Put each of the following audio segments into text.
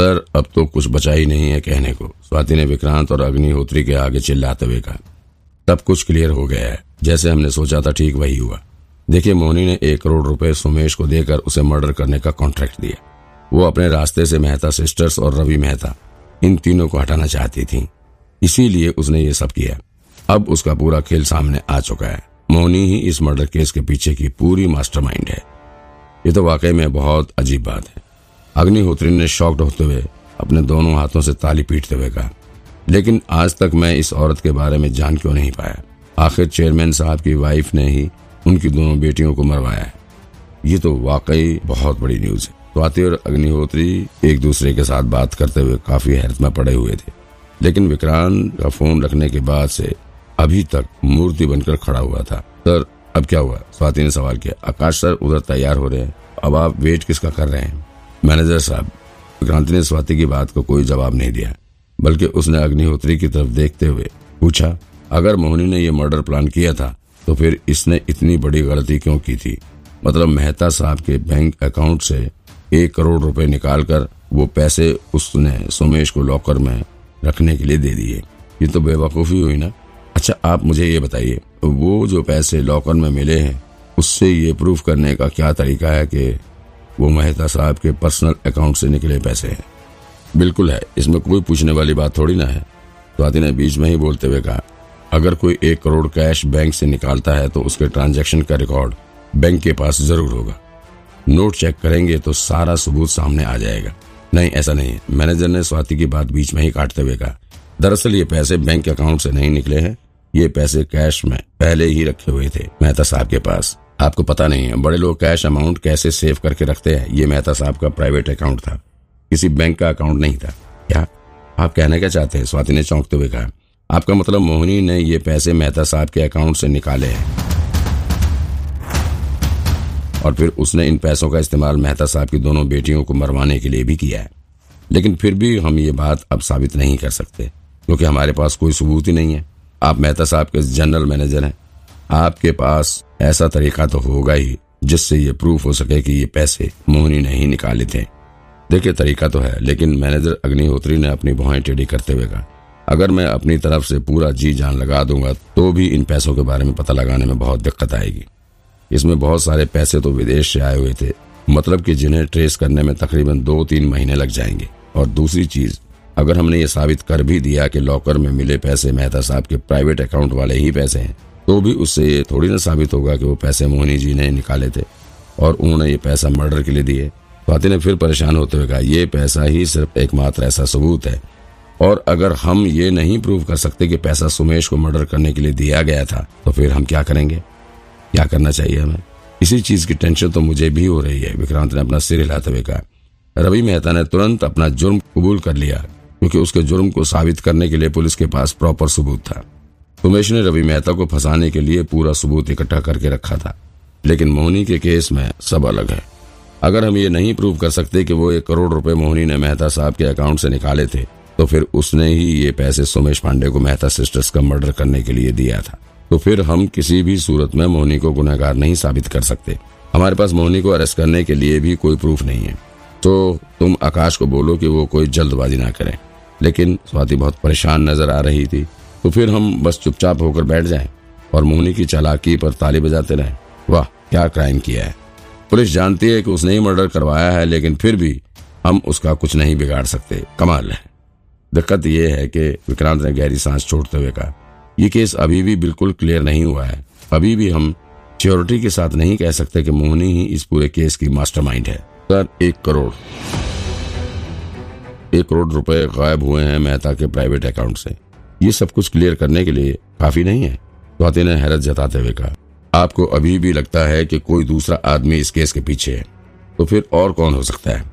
Sir अब तो कुछ बचा ही नहीं है कहने को। स्वाति ने विक्रांत और अग्निहोत्री के आगे चिल्लाते हुए कहा तब कुछ क्लियर हो गया है। जैसे हमने सोचा था ठीक वही हुआ। देखिए, मोहनी ने एक करोड़ रुपए सुमेश को देकर उसे मर्डर करने का कॉन्ट्रैक्ट दिया। वो अपने रास्ते से मेहता सिस्टर्स और रवि मेहता, इन तीनों को हटाना चाहती थी। इसीलिए उसने ये सब किया। अब उसका पूरा खेल सामने आ चुका है। मोहनी ही इस मर्डर केस के पीछे की पूरी मास्टरमाइंड है। ये तो वाकई में बहुत अजीब बात है। अग्निहोत्री ने शॉक्ड होते हुए अपने दोनों हाथों से ताली पीटते हुए कहा, लेकिन आज तक मैं इस औरत के बारे में जान क्यों नहीं पाया? आखिर चेयरमैन साहब की वाइफ ने ही उनकी दोनों बेटियों को मरवाया है। ये तो वाकई बहुत बड़ी न्यूज़ है। स्वाति और अग्निहोत्री एक दूसरे के साथ बात करते हुए काफ़ी हैरत में पड़े हुए थे। लेकिन विक्रांत का फ़ोन रखने के बाद से अभी तक मूर्ति बनकर खड़ा हुआ था। सर, अब क्या हुआ? स्वाति ने सवाल किया। आकाश सर, उधर तैयार हो रहे हैं। अब आप वेट किसका कर रहे हैं? मैनेजर साहब, विक्रांत ने स्वाति की बात को कोई जवाब नहीं दिया, बल्कि उसने अग्निहोत्री की तरफ़ देखते हुए पूछा, अगर मोहनी ने यह मर्डर प्लान किया था तो फिर इसने इतनी बड़ी गलती क्यों की थी? मतलब मेहता साहब के बैंक अकाउंट से एक करोड़ रुपए निकालकर वो पैसे उसने सुमेश को लॉकर में रखने के लिए दे दिए। ये तो बेवकूफ़ी हुई ना? अच्छा आप मुझे ये बताइए, वो जो पैसे लॉकर में मिले हैं, उससे ये प्रूफ करने का क्या तरीका है कि वो मेहता साहब के पर्सनल अकाउंट से निकले पैसे हैं। बिल्कुल है, इसमें कोई पूछने वाली बात थोड़ी ना है। स्वाति ने बीच में ही बोलते हुए कहा, अगर कोई एक करोड़ कैश बैंक से निकालता है तो उसके ट्रांजैक्शन का रिकॉर्ड बैंक के पास ज़रूर होगा। नोट चेक करेंगे तो सारा सबूत सामने आ जाएगा। नहीं, ऐसा नहीं है। मैनेजर ने स्वाति की बात बीच में ही काटते हुए कहा, दरअसल ये पैसे बैंक अकाउंट से नहीं निकले हैं। ये पैसे कैश में पहले ही रखे हुए थे, मेहता साहब के पास। आपको पता नहीं है, बड़े लोग कैश अमाउंट कैसे सेव करके रखते हैं? ये मेहता साहब का प्राइवेट अकाउंट था। किसी बैंक का अकाउंट नहीं था। क्या? आप कहना क्या चाहते हैं? स्वाति ने चौंकते हुए कहा, आपका मतलब मोहनी ने ये पैसे मेहता साहब के अकाउंट से निकाले हैं। और फिर उसने इन पैसों का इस्तेमाल मेहता साहब की दोनों बेटियों को मरवाने के लिए भी किया है। लेकिन फिर भी हम ये बात अब साबित नहीं कर सकते, क्योंकि हमारे पास कोई सबूत ही नहीं है। आप मेहता साहब के जनरल मैनेजर हैं। आपके पास ऐसा तरीका तो होगा ही, जिससे ये प्रूफ हो सके कि ये पैसे मोहनी ने ही निकाले थे। देखिए, तरीका तो है, लेकिन मैनेजर अग्निहोत्री ने अपनी भौएँ टेढ़ी करते हुए कहा, अगर मैं अपनी तरफ़ से पूरा जी जान लगा दूँगा तो भी इन पैसों के बारे में पता लगाने में बहुत दिक्कत आएगी। इसमें बहुत सारे पैसे तो विदेश से आए हुए थे मतलब कि जिन्हें ट्रेस करने में तकरीबन दो तीन महीने लग जाएँगे। और दूसरी चीज़, अगर हमने ये साबित कर भी दिया कि लॉकर में मिले पैसे मेहता साहब के प्राइवेट अकाउंट वाले ही पैसे हैं तो भी उससे ये थोड़ी ना साबित होगा कि वो पैसे मोहनी जी ने निकाले थे और उन्होंने ये पैसा मर्डर के लिए दिए। स्वाति ने फिर परेशान होते हुए कहा, ये पैसा ही सिर्फ़ एकमात्र ऐसा सबूत है। और अगर हम ये नहीं प्रूव कर सकते कि पैसा सुमेश को मर्डर करने के लिए दिया गया था तो फिर हम क्या करेंगे? क्या करना चाहिए हमें? इसी चीज़ की टेंशन तो मुझे भी हो रही है, विक्रांत ने अपना सिर हिलाते हुए कहा। रवि मेहता ने तुरंत अपना जुर्म कबूल कर लिया, क्योंकि उसके जुर्म को साबित करने के लिए पुलिस के पास प्रॉपर सबूत था। उमेश ने रवि मेहता को फंसाने के लिए पूरा सबूत इकट्ठा करके रखा था, लेकिन मोहनी के केस में सब अलग है। अगर हम ये नहीं प्रूव कर सकते कि वो एक करोड़ रुपए मोहनी ने मेहता साहब के अकाउंट से निकाले थे तो फिर उसने ही ये पैसे सुमेश पांडे को मेहता सिस्टर्स का मर्डर करने के लिए दिया था। तो फिर हम किसी भी सूरत में मोहनी को गुनाहगार नहीं साबित कर सकते। हमारे पास मोहनी को अरेस्ट करने के लिए भी कोई प्रूफ नहीं है। तो तुम आकाश को बोलो कि वो कोई जल्दबाजी ना करे। लेकिन स्वाति बहुत परेशान नज़र आ रही थी। तो फिर हम बस चुपचाप होकर बैठ जाएँ और मोहनी की चालाकी पर ताली बजाते रहें। वाह, क्या क्राइम किया है। पुलिस जानती है कि उसने ही मर्डर करवाया है, लेकिन फिर भी हम उसका कुछ नहीं बिगाड़ सकते। कमाल है। दिक्कत यह है कि विक्रांत ने गहरी सांस छोड़ते हुए कहा यह केस अभी भी बिल्कुल क्लियर नहीं हुआ है। अभी भी हम श्योरिटी के साथ नहीं कह सकते कि मोहनी ही इस पूरे केस की मास्टरमाइंड है। सर, एक करोड़। एक करोड़ रुपए गायब हुए हैं मेहता के प्राइवेट अकाउंट से। ये सब कुछ क्लियर करने के लिए काफ़ी नहीं है। स्वाति ने हैरत जताते हुए कहा। आपको अभी भी लगता है कि कोई दूसरा आदमी इस केस के पीछे है तो फिर और कौन हो सकता है?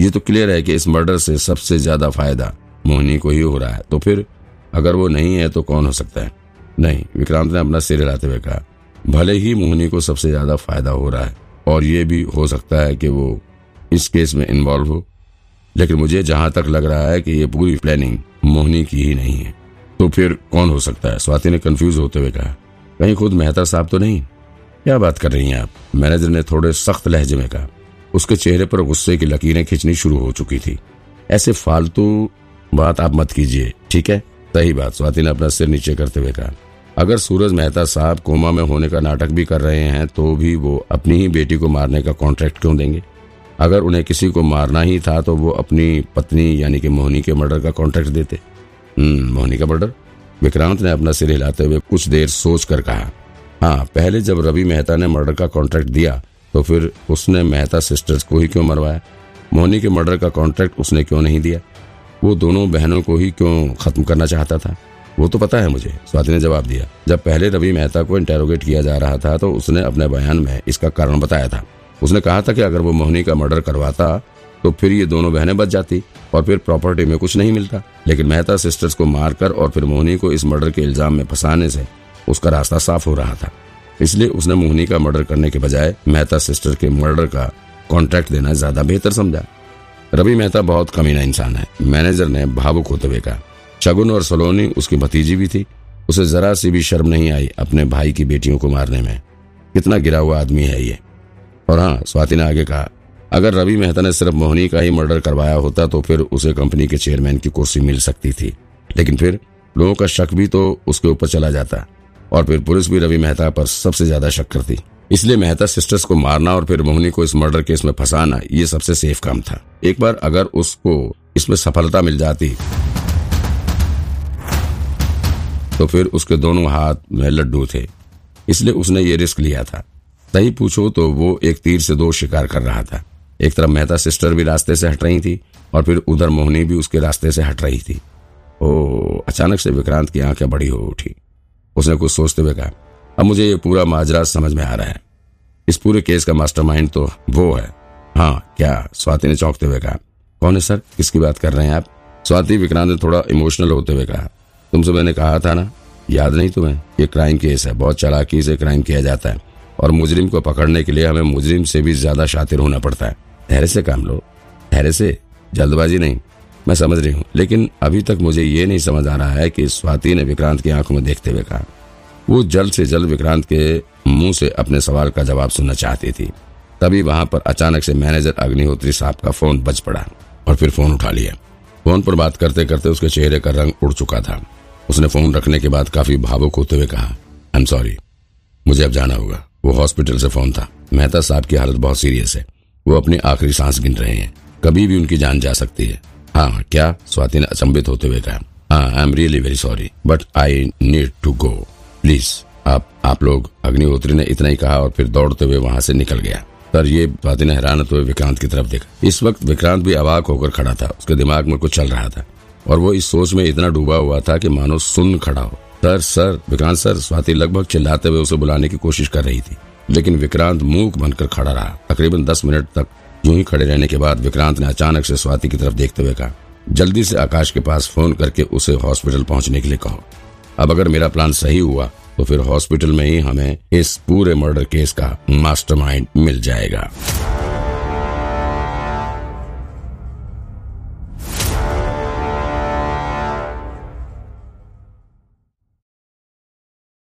ये तो क्लियर है कि इस मर्डर से सबसे ज़्यादा फ़ायदा मोहनी को ही हो रहा है। तो फिर अगर वो नहीं है तो कौन हो सकता है? नहीं, विक्रांत ने अपना सिर हिलाते हुए कहा, भले ही मोहनी को सबसे ज़्यादा फ़ायदा हो रहा है, और ये भी हो सकता है कि वो इस केस में इन्वॉल्व हो, लेकिन मुझे जहाँ तक लग रहा है कि ये पूरी प्लानिंग मोहनी की ही नहीं है। तो फिर कौन हो सकता है? स्वाति ने कंफ्यूज होते हुए कहा, कहीं खुद मेहता साहब तो नहीं? क्या बात कर रही हैं आप? मैनेजर ने थोड़े सख्त लहजे में कहा, उसके चेहरे पर गुस्से की लकीरें खींचनी शुरू हो चुकी थी। ऐसे फालतू बात आप मत कीजिए, ठीक है? सही बात, स्वाति ने अपना सिर नीचे करते हुए कहा, अगर सूरज मेहता साहब कोमा में होने का नाटक भी कर रहे हैं तो भी वो अपनी ही बेटी को मारने का कॉन्ट्रैक्ट क्यों देंगे? अगर उन्हें किसी को मारना ही था तो वो अपनी पत्नी यानी कि मोहनी के मर्डर का कॉन्ट्रैक्ट देते। हम्म मोहनी का मर्डर विक्रांत ने अपना सिर हिलाते हुए कुछ देर सोच कर कहा हाँ पहले जब रवि मेहता ने मर्डर का कॉन्ट्रैक्ट दिया तो फिर उसने मेहता सिस्टर्स को ही क्यों मरवाया? मोहनी के मर्डर का कॉन्ट्रैक्ट उसने क्यों नहीं दिया? वो दोनों बहनों को ही क्यों खत्म करना चाहता था? वो तो पता है मुझे, स्वाति ने जवाब दिया। जब पहले रवि मेहता को इंटेरोगेट किया जा रहा था तो उसने अपने बयान में इसका कारण बताया था। उसने कहा था कि अगर वो मोहनी का मर्डर करवाता तो फिर ये दोनों बहनें बच जाती और फिर प्रॉपर्टी में कुछ नहीं मिलता। लेकिन मेहता सिस्टर्स को मारकर और फिर मोहनी को इस मर्डर के इल्ज़ाम में फंसाने से उसका रास्ता साफ़ हो रहा था। इसलिए उसने मोहनी का मर्डर करने के बजाय मेहता सिस्टर के मर्डर का कॉन्ट्रैक्ट देना ज़्यादा बेहतर समझा। रवि मेहता बहुत कमीना इंसान है। मैनेजर ने भावुक होते हुए कहा, शगुन और सलोनी उसकी भतीजी भी थी। उसे जरा सी भी शर्म नहीं आई अपने भाई की बेटियों को मारने में। कितना गिरा हुआ आदमी है ये। और हाँ स्वाति ने आगे कहा अगर रवि मेहता ने सिर्फ़ मोहनी का ही मर्डर करवाया होता तो फिर उसे कंपनी के चेयरमैन की कुर्सी मिल सकती थी। लेकिन फिर लोगों का शक भी तो उसके ऊपर चला जाता, और फिर पुलिस भी रवि मेहता पर सबसे ज़्यादा शक करती। इसलिए मेहता सिस्टर्स को मारना और फिर मोहनी को इस मर्डर केस में फंसाना, ये सबसे सेफ़ काम था। एक बार अगर उसको इसमें सफलता मिल जाती तो फिर उसके दोनों हाथ में लड्डू थे। इसलिए उसने ये रिस्क लिया था। सही पूछो तो वो एक तीर से दो शिकार कर रहा था। एक तरफ़ मेहता सिस्टर भी रास्ते से हट रही थी और फिर उधर मोहनी भी उसके रास्ते से हट रही थी। ओ, अचानक से विक्रांत की आँखें बड़ी हो उठी। उसने कुछ सोचते हुए कहा, अब मुझे ये पूरा माजरा समझ में आ रहा है। इस पूरे केस का मास्टरमाइंड तो वो है। हाँ क्या? स्वाति ने चौंकते हुए कहा, कौन है सर? किसकी बात कर रहे हैं आप? स्वाति विक्रांत ने थोड़ा इमोशनल होते हुए कहा, तुमसे मैंने कहा था ना, याद नहीं तुम्हें? ये क्राइम केस है, बहुत चालाकी से क्राइम किया जाता है और मुजरिम को पकड़ने के लिए हमें मुजरिम से भी ज़्यादा शातिर होना पड़ता है। ठहरे से काम लो। ठहरे से। जल्दबाजी नहीं। मैं समझ रही हूँ। लेकिन अभी तक मुझे ये नहीं समझ आ रहा है कि स्वाति ने विक्रांत की आँखों में देखते हुए कहा। वो जल्द से जल्द विक्रांत के मुँह से अपने सवाल का जवाब सुनना चाहती थी। तभी वहाँ पर अचानक से मैनेजर अग्निहोत्री साहब का फ़ोन बज पड़ा और फिर फ़ोन उठा लिया। फ़ोन पर बात करते करते उसके चेहरे का रंग उड़ चुका था। उसने फ़ोन रखने के बाद काफ़ी भावुक होते हुए कहा आई एम सॉरी मुझे अब जाना होगा। वो हॉस्पिटल से फ़ोन था। मेहता साहब की हालत बहुत सीरियस है। वो अपनी आखिरी सांस गिन रहे हैं। कभी भी उनकी जान जा सकती है। हाँ क्या? स्वाति ने अचंबित होते हुए कहा हाँ I am really very sorry but I need to go please आप आप लोग, अग्निहोत्री ने इतना ही कहा और फिर दौड़ते हुए वहाँ से निकल गया। सर ये स्वाति ने हैरान होते हुए विक्रांत की तरफ़ देखा। इस वक्त विक्रांत भी अवाक होकर खड़ा था। उसके दिमाग में कुछ चल रहा था और वो इस सोच में इतना डूबा हुआ था कि मानो सुन खड़ा हो। Sir sir, Vikrant sir, Swati लगभग चिल्लाते हुए उसे बुलाने की कोशिश कर रही थी। लेकिन विक्रांत मूक बनकर खड़ा रहा। तकरीबन दस मिनट तक यूँ ही खड़े रहने के बाद विक्रांत ने अचानक से स्वाति की तरफ़ देखते हुए कहा, जल्दी से आकाश के पास फ़ोन करके उसे हॉस्पिटल पहुँचने के लिए कहो। अब अगर मेरा प्लान सही हुआ तो फिर हॉस्पिटल में ही हमें इस पूरे मर्डर केस का मास्टरमाइंड मिल जाएगा।